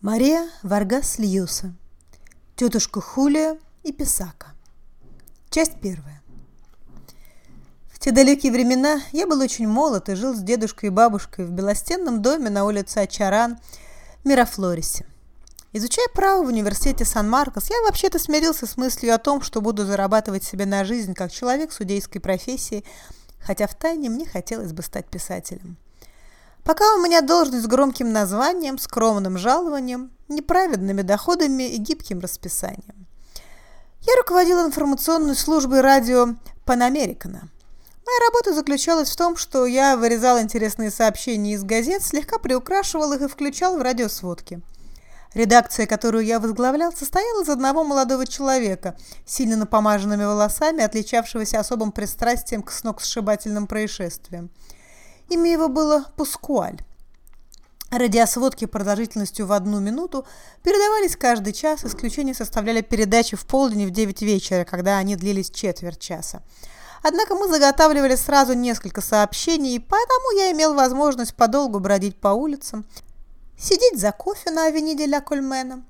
Мария Варгас Льюса. Тетушка Хулия и Писака. Часть первая. В те далекие времена я был очень молод и жил с дедушкой и бабушкой в белостенном доме на улице Ачаран, Мирафлорисе. Изучая право в университете Сан-Маркос, я вообще-то смирился с мыслью о том, что буду зарабатывать себе на жизнь как человек судейской профессии, хотя втайне мне хотелось бы стать писателем. Пока у меня должность с громким названием, скромным жалованием, неправедными доходами и гибким расписанием. Я руководила информационной службой радио Панамерикана. Моя работа заключалась в том, что я вырезал интересные сообщения из газет, слегка приукрашивал их и включал в радиосводки. Редакция, которую я возглавлял, состояла из одного молодого человека, сильно напомаженными волосами, отличавшегося особым пристрастием к сногсшибательным происшествиям. Имя его было Пускуаль. Радиосводки продолжительностью в одну минуту передавались каждый час, исключение составляли передачи в полдень и в 9 вечера, когда они длились четверть часа. Однако мы заготавливали сразу несколько сообщений, и поэтому я имел возможность подолгу бродить по улицам, сидеть за кофе на авениде Ля Кольмена.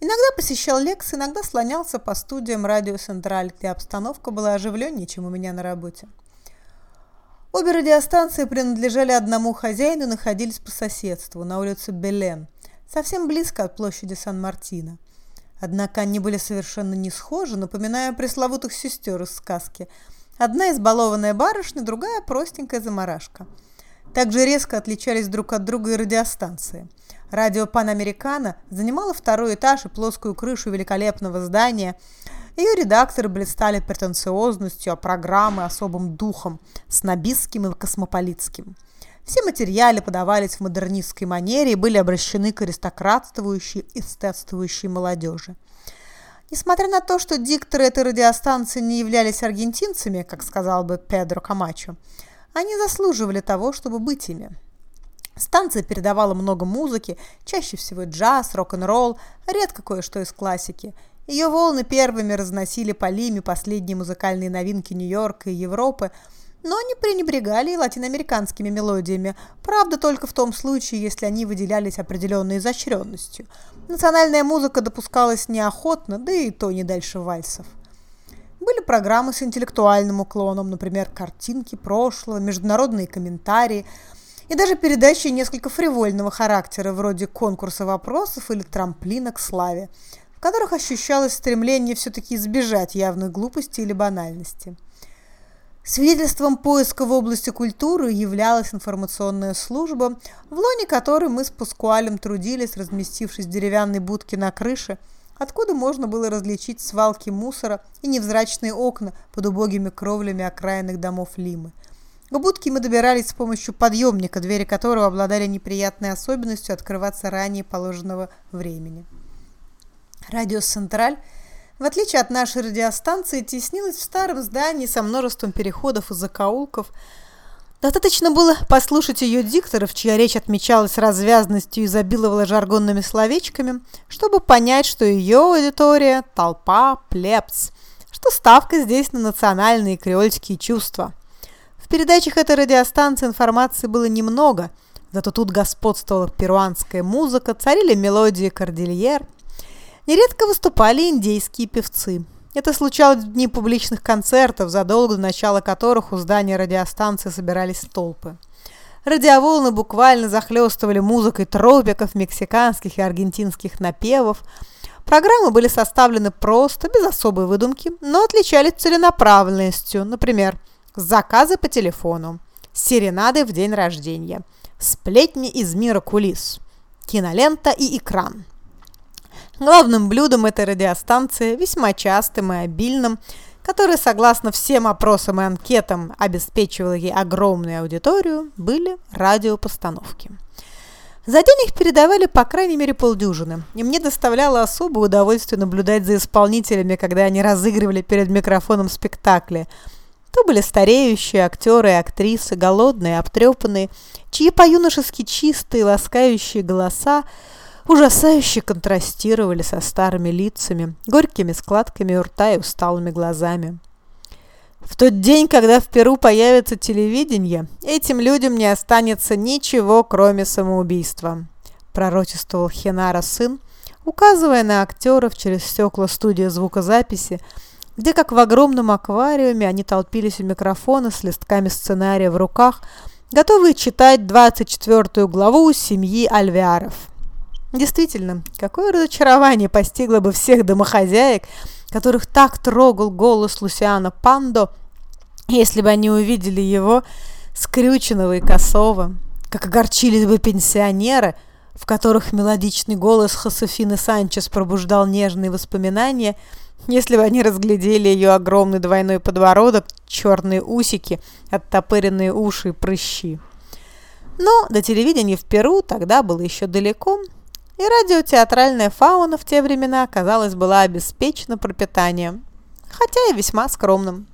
Иногда посещал лекции, иногда слонялся по студиям радио Централь, где обстановка была оживленнее, чем у меня на работе. Обе радиостанции принадлежали одному хозяину и находились по соседству, на улице Белен, совсем близко от площади Сан-Мартино. Однако они были совершенно не схожи, напоминая пресловутых сестер из сказки. Одна избалованная барышня, другая простенькая заморашка. Также резко отличались друг от друга и радиостанции. Радио Панамерикано занимало второй этаж и плоскую крышу великолепного здания – ее редакторы блистали претенциозностью, а программы особым духом, снобистским и космополитским. Все материалы подавались в модернистской манере и были обращены к аристократствующей и эстетствующей молодежи. Несмотря на то, что дикторы этой радиостанции не являлись аргентинцами, как сказал бы Педро Камачо, они заслуживали того, чтобы быть ими. Станция передавала много музыки, чаще всего джаз, рок-н-ролл, редко кое-что из классики, ее волны первыми разносили по Лиме последние музыкальные новинки Нью-Йорка и Европы, но не пренебрегали и латиноамериканскими мелодиями, правда только в том случае, если они выделялись определенной изощренностью. Национальная музыка допускалась неохотно, да и то не дальше вальсов. Были программы с интеллектуальным уклоном, например, картинки прошлого, международные комментарии, и даже передачи несколько фривольного характера, вроде конкурса вопросов или трамплина к славе – в которых ощущалось стремление все-таки избежать явных глупостей или банальности. Свидетельством поиска в области культуры являлась информационная служба, в лоне которой мы с Паскуалем трудились, разместившись в деревянной будке на крыше, откуда можно было различить свалки мусора и невзрачные окна под убогими кровлями окраинных домов Лимы. К будке мы добирались с помощью подъемника, двери которого обладали неприятной особенностью открываться ранее положенного времени. Радио «Централь», в отличие от нашей радиостанции, теснилась в старом здании со множеством переходов и закоулков. Достаточно было послушать ее дикторов, чья речь отмечалась развязностью и изобиловала жаргонными словечками, чтобы понять, что ее аудитория – толпа, плебс, что ставка здесь на национальные креольские чувства. В передачах этой радиостанции информации было немного, зато тут господствовала перуанская музыка, царили мелодии кордильер – Нередко выступали индейские певцы. Это случалось в дни публичных концертов, задолго до начала которых у здания радиостанции собирались толпы. Радиоволны буквально захлестывали музыкой тропиков, мексиканских и аргентинских напевов. Программы были составлены просто, без особой выдумки, но отличались целенаправленностью. Например, заказы по телефону, серенады в день рождения, сплетни из мира кулис, кинолента и экран. Главным блюдом этой радиостанции, весьма частым и обильным, который, согласно всем опросам и анкетам, обеспечивал ей огромную аудиторию, были радиопостановки. За день их передавали по крайней мере полдюжины, и мне доставляло особое удовольствие наблюдать за исполнителями, когда они разыгрывали перед микрофоном спектакли. То были стареющие актеры и актрисы, голодные, обтрепанные, чьи по-юношески чистые, ласкающие голоса ужасающе контрастировали со старыми лицами, горькими складками у рта и усталыми глазами. В тот день, когда в Перу появится телевидение, этим людям не останется ничего, кроме самоубийства. пророчествовал Хенара сын, указывая на актеров через стекла студии звукозаписи, где, как в огромном аквариуме, они толпились у микрофона с листками сценария в руках, готовые читать 24 главу семьи Альвиаров. Действительно, какое разочарование постигло бы всех домохозяек, которых так трогал голос Лусиана Пандо, если бы они увидели его скрюченного и косого, как огорчились бы пенсионеры, в которых мелодичный голос Хосефины Санчес пробуждал нежные воспоминания, если бы они разглядели ее огромный двойной подбородок, черные усики, оттопыренные уши и прыщи. Но до телевидения в Перу тогда было еще далеко, и радиотеатральная фауна в те времена, казалось, была обеспечена пропитанием, хотя и весьма скромным.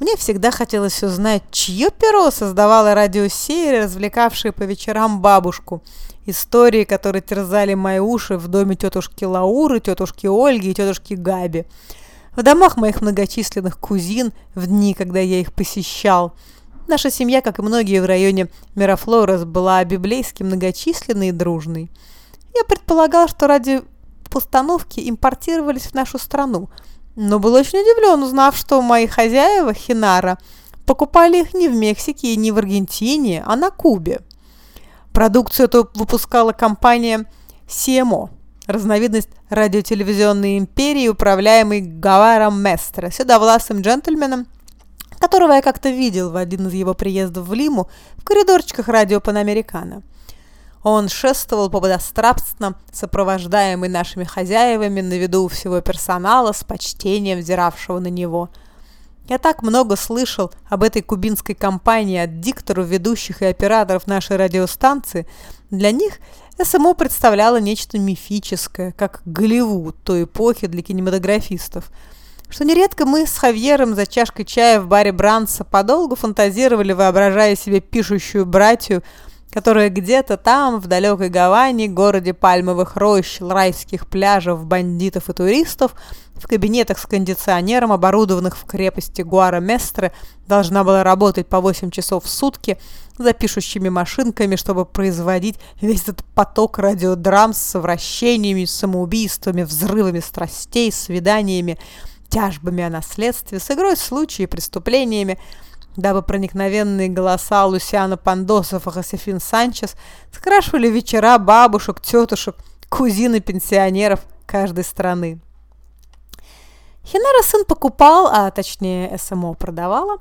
Мне всегда хотелось узнать, чье перо создавало радиосерии, развлекавшие по вечерам бабушку. Истории, которые терзали мои уши в доме тетушки Лауры, тетушки Ольги и тетушки Габи. В домах моих многочисленных кузин в дни, когда я их посещал – Наша семья, как и многие в районе Мерафлорес, была библейски многочисленной и дружной. Я предполагал, что ради постановки импортировались в нашу страну, но был очень удивлен, узнав, что мои хозяева, Хинара, покупали их не в Мексике и не в Аргентине, а на Кубе. Продукцию эту выпускала компания CMO, разновидность радиотелевизионной империи, управляемой Гаваром Местро, седовласым джентльменом, которого я как-то видел в один из его приездов в Лиму в коридорчиках радио Панамерикано. Он шествовал пободострастно, сопровождаемый нашими хозяевами на виду всего персонала с почтением взиравшего на него. Я так много слышал об этой кубинской компании от дикторов, ведущих и операторов нашей радиостанции. Для них СМО представляло нечто мифическое, как Голливуд той эпохи для кинематографистов – что нередко мы с Хавьером за чашкой чая в баре Бранса подолгу фантазировали, воображая себе пишущую братью, которая где-то там, в далекой Гаване, городе пальмовых рощ, райских пляжев, бандитов и туристов, в кабинетах с кондиционером, оборудованных в крепости Гуара-Местре, должна была работать по 8 часов в сутки за пишущими машинками, чтобы производить весь этот поток радиодрам с совращениями, самоубийствами, взрывами страстей, свиданиями, тяжбами о наследстве, с игрой случаев и преступлениями, дабы проникновенные голоса Лусиана Пандосов и Хосефин Санчес скрашивали вечера бабушек, тетушек, кузин и пенсионеров каждой страны. Хинара сын покупал, а точнее СМО продавала,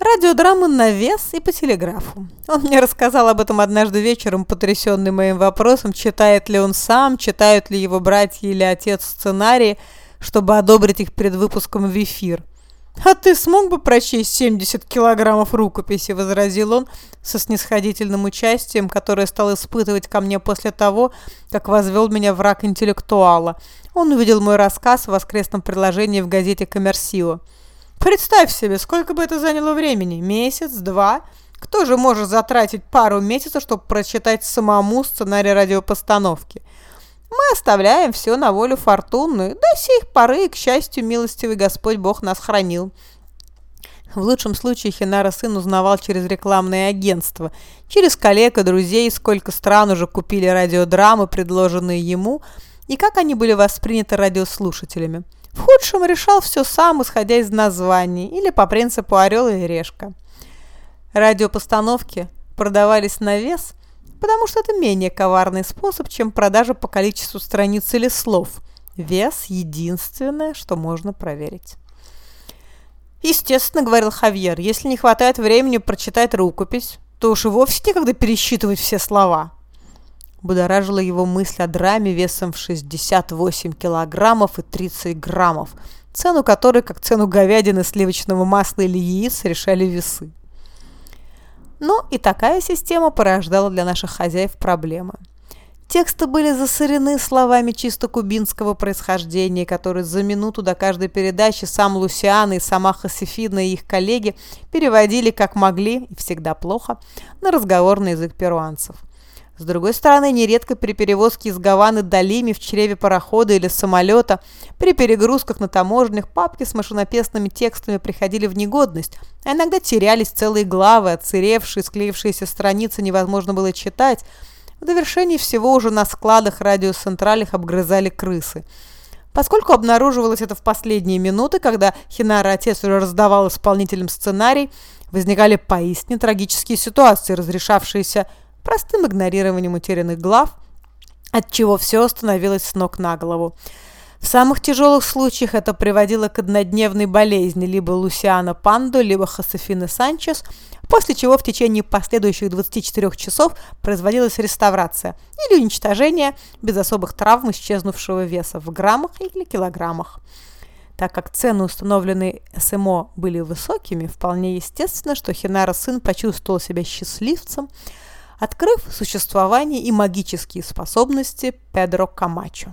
радиодрамы на вес и по телеграфу. Он мне рассказал об этом однажды вечером, потрясенный моим вопросом, читает ли он сам, читают ли его братья или отец сценарии, чтобы одобрить их перед выпуском в эфир. «А ты смог бы прочесть 70 килограммов рукописи?» – возразил он со снисходительным участием, которое стал испытывать ко мне после того, как возвел меня враг интеллектуала. Он увидел мой рассказ в воскресном приложении в газете «Коммерсио». «Представь себе, сколько бы это заняло времени? Месяц? Два?» Кто же может затратить пару месяцев, чтобы прочитать самому сценарий радиопостановки? Мы оставляем все на волю фортуны. До сих поры, к счастью, милостивый Господь Бог нас хранил. В лучшем случае Хинара сын узнавал через рекламное агентство, через коллег и друзей, сколько стран уже купили радиодрамы, предложенные ему, и как они были восприняты радиослушателями. В худшем решал все сам, исходя из названий, или по принципу «орел и решка». Радиопостановки продавались на вес – потому что это менее коварный способ, чем продажа по количеству страниц или слов. Вес – единственное, что можно проверить. Естественно, говорил Хавьер, если не хватает времени прочитать рукопись, то уж и вовсе некогда пересчитывать все слова. Будоражила его мысль о драме весом в 68 килограммов и 30 граммов, цену которой, как цену говядины, сливочного масла или яиц, решали весы. Но и такая система порождала для наших хозяев проблемы. Тексты были засорены словами чисто кубинского происхождения, которые за минуту до каждой передачи сам Лусиан и сама Хосефина и их коллеги переводили как могли, и всегда плохо, на разговорный язык перуанцев. С другой стороны, нередко при перевозке из Гаваны до Лими в чреве парохода или самолета, при перегрузках на таможнях, папки с машинописными текстами приходили в негодность, а иногда терялись целые главы, отсыревшие, склеившиеся страницы невозможно было читать. В довершении всего уже на складах радиоцентралях обгрызали крысы. Поскольку обнаруживалось это в последние минуты, когда Хинара отец уже раздавал исполнителям сценарий, возникали поистине трагические ситуации, разрешавшиеся простым игнорированием утерянных глав, от чего все становилось с ног на голову. В самых тяжелых случаях это приводило к однодневной болезни либо Лусиана Пандо, либо Хосефины Санчес, после чего в течение последующих 24 часов производилась реставрация или уничтожение без особых травм исчезнувшего веса в граммах или килограммах. Так как цены, установленные СМО, были высокими, вполне естественно, что Хинара сын почувствовал себя счастливцем, открыв существование и магические способности Педро Камачо.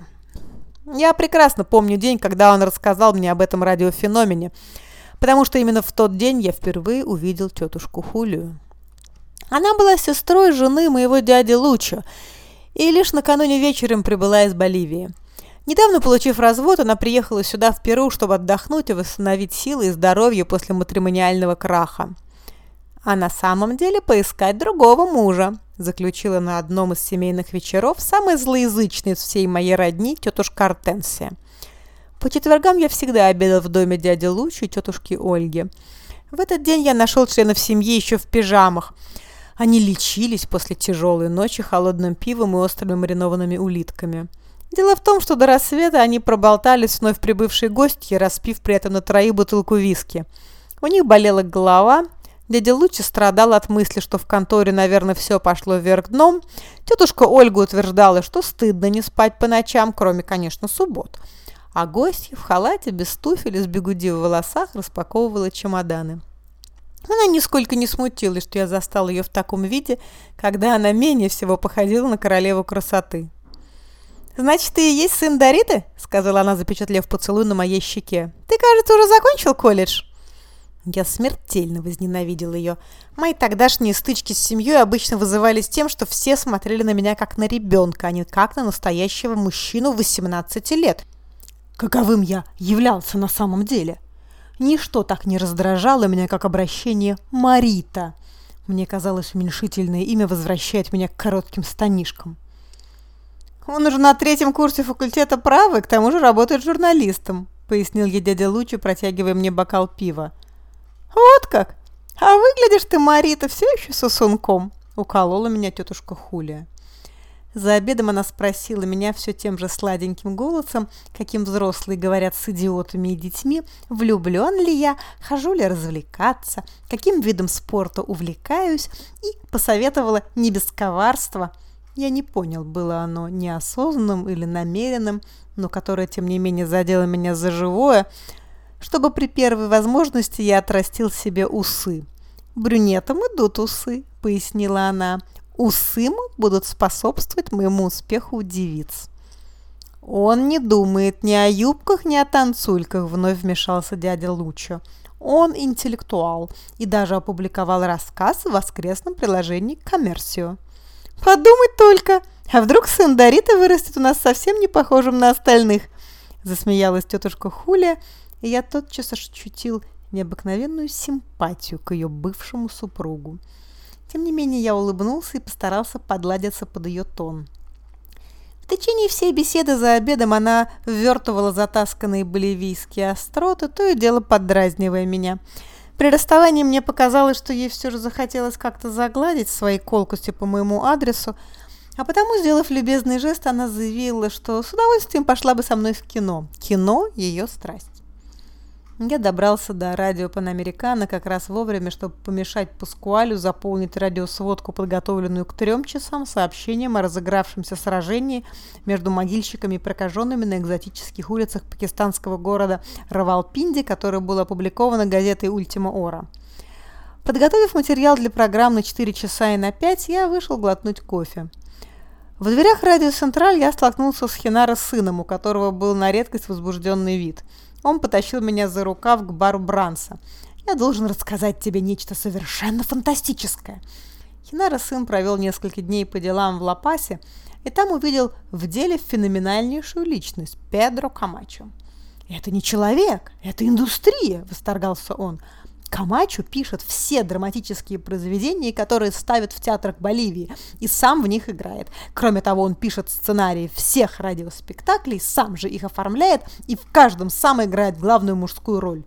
Я прекрасно помню день, когда он рассказал мне об этом радиофеномене, потому что именно в тот день я впервые увидел тетушку Хулию. Она была сестрой жены моего дяди Лучо и лишь накануне вечером прибыла из Боливии. Недавно получив развод, она приехала сюда в Перу, чтобы отдохнуть и восстановить силы и здоровье после матримониального краха. А на самом деле поискать другого мужа – заключила на одном из семейных вечеров самая злоязычная из всей моей родни тетушка Артенсия. По четвергам я всегда обедал в доме дяди Лучи и тетушки Ольги. В этот день я нашел членов семьи еще в пижамах. Они лечились после тяжелой ночи холодным пивом и острыми маринованными улитками. Дело в том, что до рассвета они проболтались вновь прибывшей гостьей, распив при этом на троих бутылку виски. У них болела голова, Дядя Лучи страдал от мысли, что в конторе, наверное, все пошло вверх дном. Тетушка Ольга утверждала, что стыдно не спать по ночам, кроме, конечно, суббот. А гостья в халате, без туфель и с бегуди в волосах распаковывала чемоданы. Она нисколько не смутилась, что я застал ее в таком виде, когда она менее всего походила на королеву красоты. «Значит, ты и есть сын Дариты?» — сказала она, запечатлев поцелуй на моей щеке. «Ты, кажется, уже закончил колледж?» Я смертельно возненавидел ее. Мои тогдашние стычки с семьей обычно вызывались тем, что все смотрели на меня как на ребенка, а не как на настоящего мужчину 18 лет. Каковым я являлся на самом деле. Ничто так не раздражало меня, как обращение «Марита». Мне казалось, уменьшительное имя возвращает меня к коротким станишкам. «Он уже на третьем курсе факультета права и к тому же работает журналистом», пояснил я дядя Лучи, протягивая мне бокал пива. «Вот как! А выглядишь ты, Марита, все еще сосунком!» — уколола меня тетушка Хулия. За обедом она спросила меня все тем же сладеньким голосом, каким взрослые говорят с идиотами и детьми, влюблен ли я, хожу ли развлекаться, каким видом спорта увлекаюсь, и посоветовала не без коварства. Я не понял, было оно неосознанным или намеренным, но которое, тем не менее, задело меня за живое, чтобы при первой возможности я отрастил себе усы. «Брюнетам идут усы», — пояснила она. «Усы будут способствовать моему успеху у девиц». «Он не думает ни о юбках, ни о танцульках», — вновь вмешался дядя Лучо. «Он интеллектуал и даже опубликовал рассказ в воскресном приложении «Коммерсио». «Подумать только! А вдруг сын Дорита вырастет у нас совсем не похожим на остальных?» Засмеялась тетушка Хуля и я тотчас ощутил необыкновенную симпатию к ее бывшему супругу. Тем не менее, я улыбнулся и постарался подладиться под ее тон. В течение всей беседы за обедом она ввертывала затасканные боливийские остроты, то и дело поддразнивая меня. При расставании мне показалось, что ей все же захотелось как-то загладить свои колкости по моему адресу, а потому, сделав любезный жест, она заявила, что с удовольствием пошла бы со мной в кино. Кино – ее страсть. Я добрался до радио Панамерикано как раз вовремя, чтобы помешать Паскуалю заполнить радиосводку, подготовленную к трем часам, сообщением о разыгравшемся сражении между могильщиками и прокаженными на экзотических улицах пакистанского города Равалпинди, которое было опубликовано газетой «Ультима Ора». Подготовив материал для программ на 4 часа и на 5, я вышел глотнуть кофе. В дверях радио «Централь» я столкнулся с Хинара сыном, у которого был на редкость возбужденный вид – он потащил меня за рукав к бару Бранса. «Я должен рассказать тебе нечто совершенно фантастическое». Хинара сын провел несколько дней по делам в Лапасе и там увидел в деле феноменальнейшую личность Педро Камачо. «Это не человек, это индустрия!» – восторгался он. Камачо пишет все драматические произведения, которые ставят в театрах Боливии, и сам в них играет. Кроме того, он пишет сценарии всех радиоспектаклей, сам же их оформляет, и в каждом сам играет главную мужскую роль.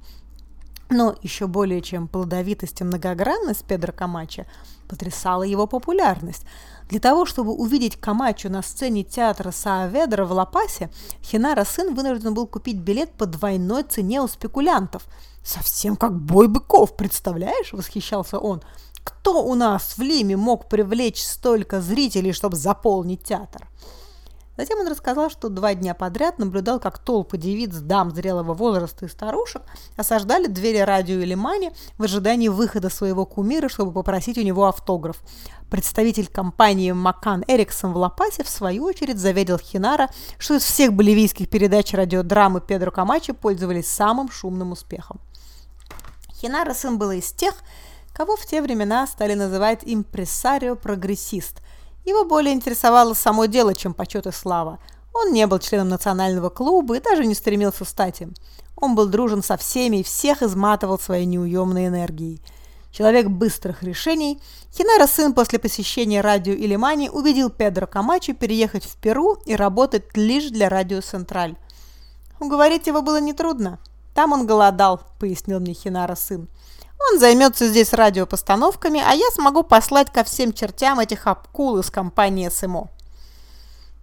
Но еще более чем плодовитость и многогранность Педро Камачо потрясала его популярность. Для того, чтобы увидеть Камачо на сцене театра Сааведра в Лапасе, Хинара сын вынужден был купить билет по двойной цене у спекулянтов. «Совсем как бой быков, представляешь?» – восхищался он. «Кто у нас в Лиме мог привлечь столько зрителей, чтобы заполнить театр?» Затем он рассказал, что два дня подряд наблюдал, как толпы девиц, дам зрелого возраста и старушек осаждали двери радио или мани в ожидании выхода своего кумира, чтобы попросить у него автограф. Представитель компании Макан Эриксон в Лапасе в свою очередь заверил Хинара, что из всех боливийских передач радиодрамы Педро Камачо пользовались самым шумным успехом. Хинара сын был из тех, кого в те времена стали называть импрессарио-прогрессист – его более интересовало само дело, чем почет и слава. Он не был членом национального клуба и даже не стремился стать им. Он был дружен со всеми и всех изматывал своей неуемной энергией. Человек быстрых решений, Хинара сын после посещения радио Илимани убедил Педро Камачо переехать в Перу и работать лишь для радио Централь. Уговорить его было нетрудно. Там он голодал, пояснил мне Хинара сын. Он займется здесь радиопостановками, а я смогу послать ко всем чертям этих обкул из компании СМО.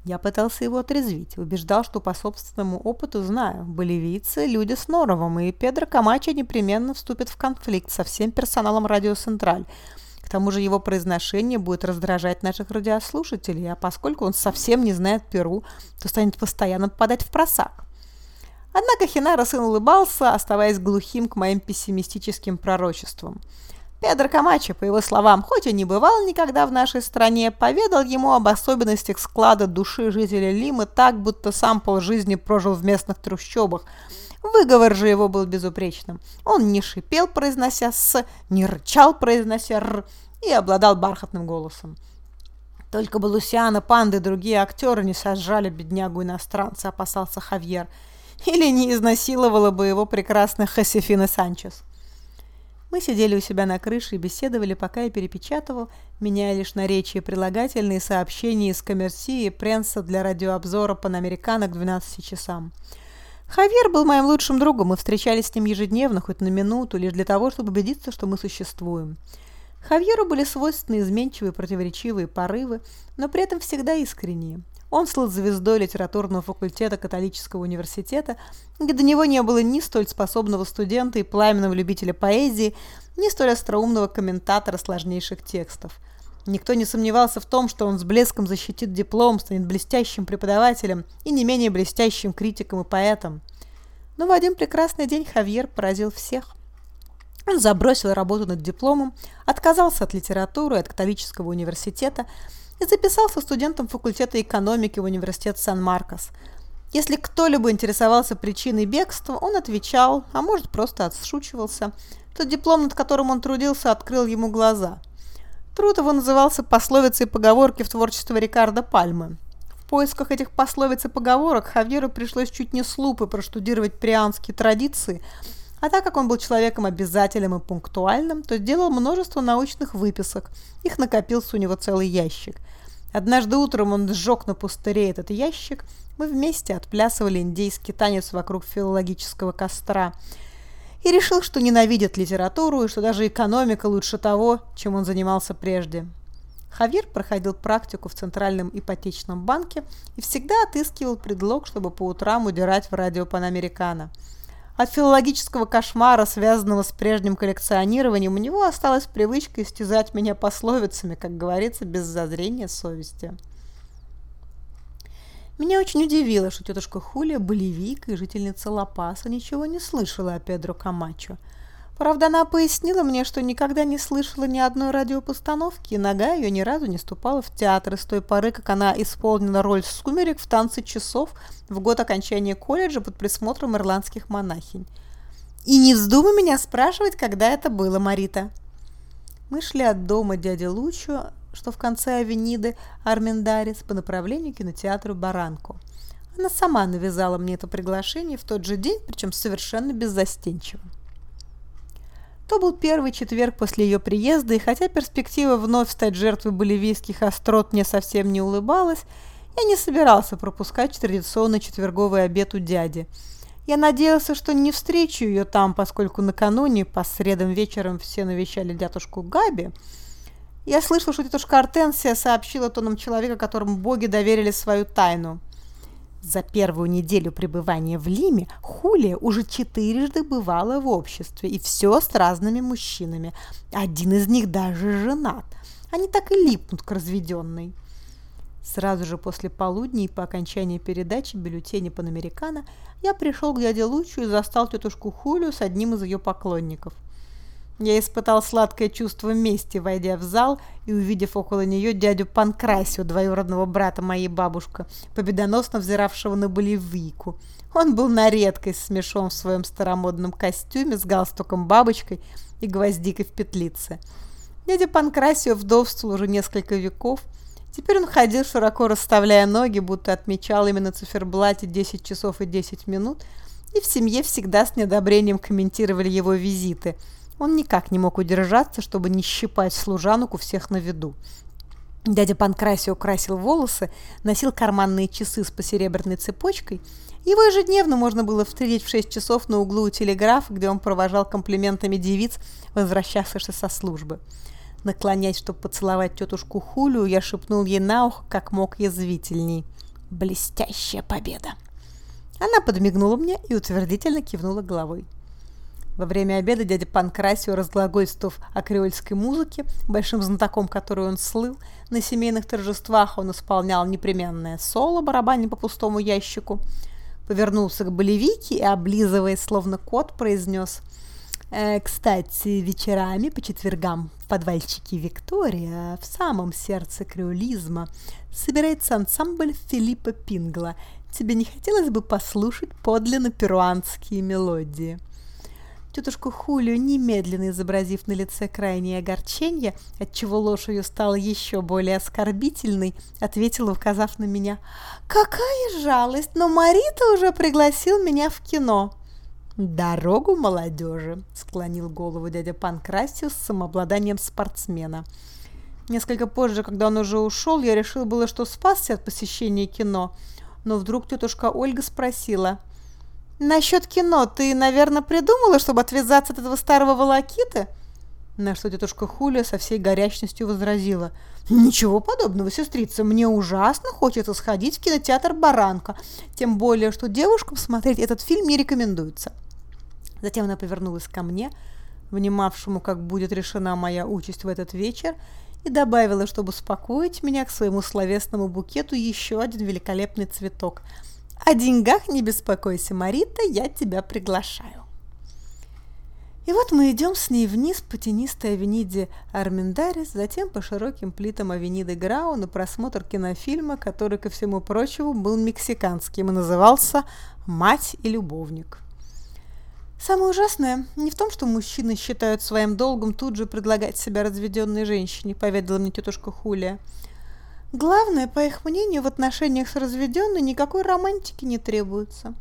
Я пытался его отрезвить, убеждал, что по собственному опыту знаю, боливийцы – люди с норовом, и Педро Камачо непременно вступит в конфликт со всем персоналом Радио Централь. К тому же его произношение будет раздражать наших радиослушателей, а поскольку он совсем не знает Перу, то станет постоянно попадать в просак. Однако Хинара сын улыбался, оставаясь глухим к моим пессимистическим пророчествам. Педро Камачо, по его словам, хоть и не бывал никогда в нашей стране, поведал ему об особенностях склада души жителя Лимы так, будто сам полжизни прожил в местных трущобах. Выговор же его был безупречным. Он не шипел, произнося «с», не рычал, произнося «р» и обладал бархатным голосом. Только бы Лусиана, Панды и другие актеры не сожрали беднягу-иностранца, опасался Хавьер – или не изнасиловала бы его прекрасная Хосефина Санчес. Мы сидели у себя на крыше и беседовали, пока я перепечатывал, меняя лишь наречия прилагательные сообщения из коммерсии Пренса для радиообзора Панамерикана к 12 часам. Хавьер был моим лучшим другом, мы встречались с ним ежедневно, хоть на минуту, лишь для того, чтобы убедиться, что мы существуем. Хавьеру были свойственны изменчивые противоречивые порывы, но при этом всегда искренние. Он стал звездой литературного факультета католического университета, где до него не было ни столь способного студента и пламенного любителя поэзии, ни столь остроумного комментатора сложнейших текстов. Никто не сомневался в том, что он с блеском защитит диплом, станет блестящим преподавателем и не менее блестящим критиком и поэтом. Но в один прекрасный день Хавьер поразил всех. Он забросил работу над дипломом, отказался от литературы, от католического университета – и записался студентом факультета экономики в университет Сан-Маркос. Если кто-либо интересовался причиной бегства, он отвечал, а может просто отшучивался. Тот диплом, над которым он трудился, открыл ему глаза. Труд его назывался «Пословицы и поговорки в творчестве Рикардо Пальмы». В поисках этих пословиц и поговорок Хавьеру пришлось чуть не с лупы проштудировать прианские традиции, а так как он был человеком обязательным и пунктуальным, то сделал множество научных выписок. Их накопился у него целый ящик – Однажды утром он сжег на пустыре этот ящик. Мы вместе отплясывали индейский танец вокруг филологического костра. И решил, что ненавидит литературу и что даже экономика лучше того, чем он занимался прежде. Хавьер проходил практику в Центральном ипотечном банке и всегда отыскивал предлог, чтобы по утрам удирать в радио Панамерикано. От филологического кошмара, связанного с прежним коллекционированием, у него осталась привычка истязать меня пословицами, как говорится, без зазрения совести. Меня очень удивило, что тетушка Хулия, болевика и жительница Лапаса, ничего не слышала о Педро Камачо – Правда, она пояснила мне, что никогда не слышала ни одной радиопостановки, и нога ее ни разу не ступала в театр с той поры, как она исполнила роль сумерек в «Танце часов» в год окончания колледжа под присмотром ирландских монахинь. «И не вздумай меня спрашивать, когда это было, Марита». Мы шли от дома дяди Лучо, что в конце авениды Арминдарис, по направлению к кинотеатру «Баранко». Она сама навязала мне это приглашение в тот же день, причем совершенно беззастенчиво. То был первый четверг после ее приезда, и хотя перспектива вновь стать жертвой боливийских острот мне совсем не улыбалась, я не собирался пропускать традиционный четверговый обед у дяди. Я надеялся, что не встречу ее там, поскольку накануне, по средам вечером, все навещали дядушку Габи. Я слышал, что тетушка Артенсия сообщила тоном человека, которому боги доверили свою тайну. За первую неделю пребывания в Лиме Хулия уже четырежды бывала в обществе, и все с разными мужчинами. Один из них даже женат. Они так и липнут к разведенной. Сразу же после полудня и по окончании передачи бюллетени Панамерикана я пришел к дяде Лучу и застал тетушку Хулию с одним из ее поклонников – я испытал сладкое чувство мести, войдя в зал и увидев около нее дядю Панкрасию, двоюродного брата моей бабушки, победоносно взиравшего на болевику. Он был на редкость смешон в своем старомодном костюме с галстуком-бабочкой и гвоздикой в петлице. Дядя Панкрасио вдовствовал уже несколько веков. Теперь он ходил, широко расставляя ноги, будто отмечал именно циферблате 10 часов и 10 минут, и в семье всегда с неодобрением комментировали его визиты – он никак не мог удержаться, чтобы не щипать служанок у всех на виду. Дядя Панкрасио красил волосы, носил карманные часы с посеребряной цепочкой. Его ежедневно можно было встретить в 6 часов на углу у телеграфа, где он провожал комплиментами девиц, возвращавшихся со службы. Наклоняясь, чтобы поцеловать тетушку Хулю, я шепнул ей на ухо, как мог язвительней. «Блестящая победа!» Она подмигнула мне и утвердительно кивнула головой. Во время обеда дядя Панкрасио, разглагольствовав о креольской музыке, большим знатоком которой он слыл, на семейных торжествах он исполнял непременное соло, барабаня по пустому ящику, повернулся к болевике и, облизываясь, словно кот, произнес э, «Кстати, вечерами по четвергам в подвальчике Виктория, в самом сердце креолизма, собирается ансамбль Филиппа Пингла. Тебе не хотелось бы послушать подлинно перуанские мелодии?» Тетушку Хулию, немедленно изобразив на лице крайнее огорчение, отчего ложь ее стала еще более оскорбительной, ответила, указав на меня. «Какая жалость, но Марита уже пригласил меня в кино». «Дорогу молодежи!» — склонил голову дядя Панкрасиус с самообладанием спортсмена. Несколько позже, когда он уже ушел, я решил было, что спасся от посещения кино, но вдруг тетушка Ольга спросила — «Насчет кино ты, наверное, придумала, чтобы отвязаться от этого старого волокита?» На что тетушка Хуля со всей горячностью возразила. «Ничего подобного, сестрица, мне ужасно хочется сходить в кинотеатр «Баранка», тем более, что девушкам смотреть этот фильм не рекомендуется». Затем она повернулась ко мне, внимавшему, как будет решена моя участь в этот вечер, и добавила, чтобы успокоить меня к своему словесному букету еще один великолепный цветок – о деньгах не беспокойся, Марита, я тебя приглашаю. И вот мы идем с ней вниз по тенистой авениде Арминдарис, затем по широким плитам авениды Грау на просмотр кинофильма, который, ко всему прочему, был мексиканским и назывался «Мать и любовник». Самое ужасное не в том, что мужчины считают своим долгом тут же предлагать себя разведенной женщине, поведала мне тетушка Хулия. Главное, по их мнению, в отношениях с разведенной никакой романтики не требуется.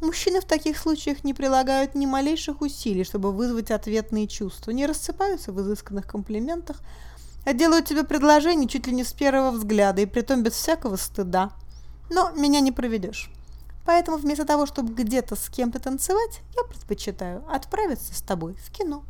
Мужчины в таких случаях не прилагают ни малейших усилий, чтобы вызвать ответные чувства, не рассыпаются в изысканных комплиментах, а делают тебе предложение чуть ли не с первого взгляда, и притом без всякого стыда. Но меня не проведешь. Поэтому вместо того, чтобы где-то с кем-то танцевать, я предпочитаю отправиться с тобой в кино.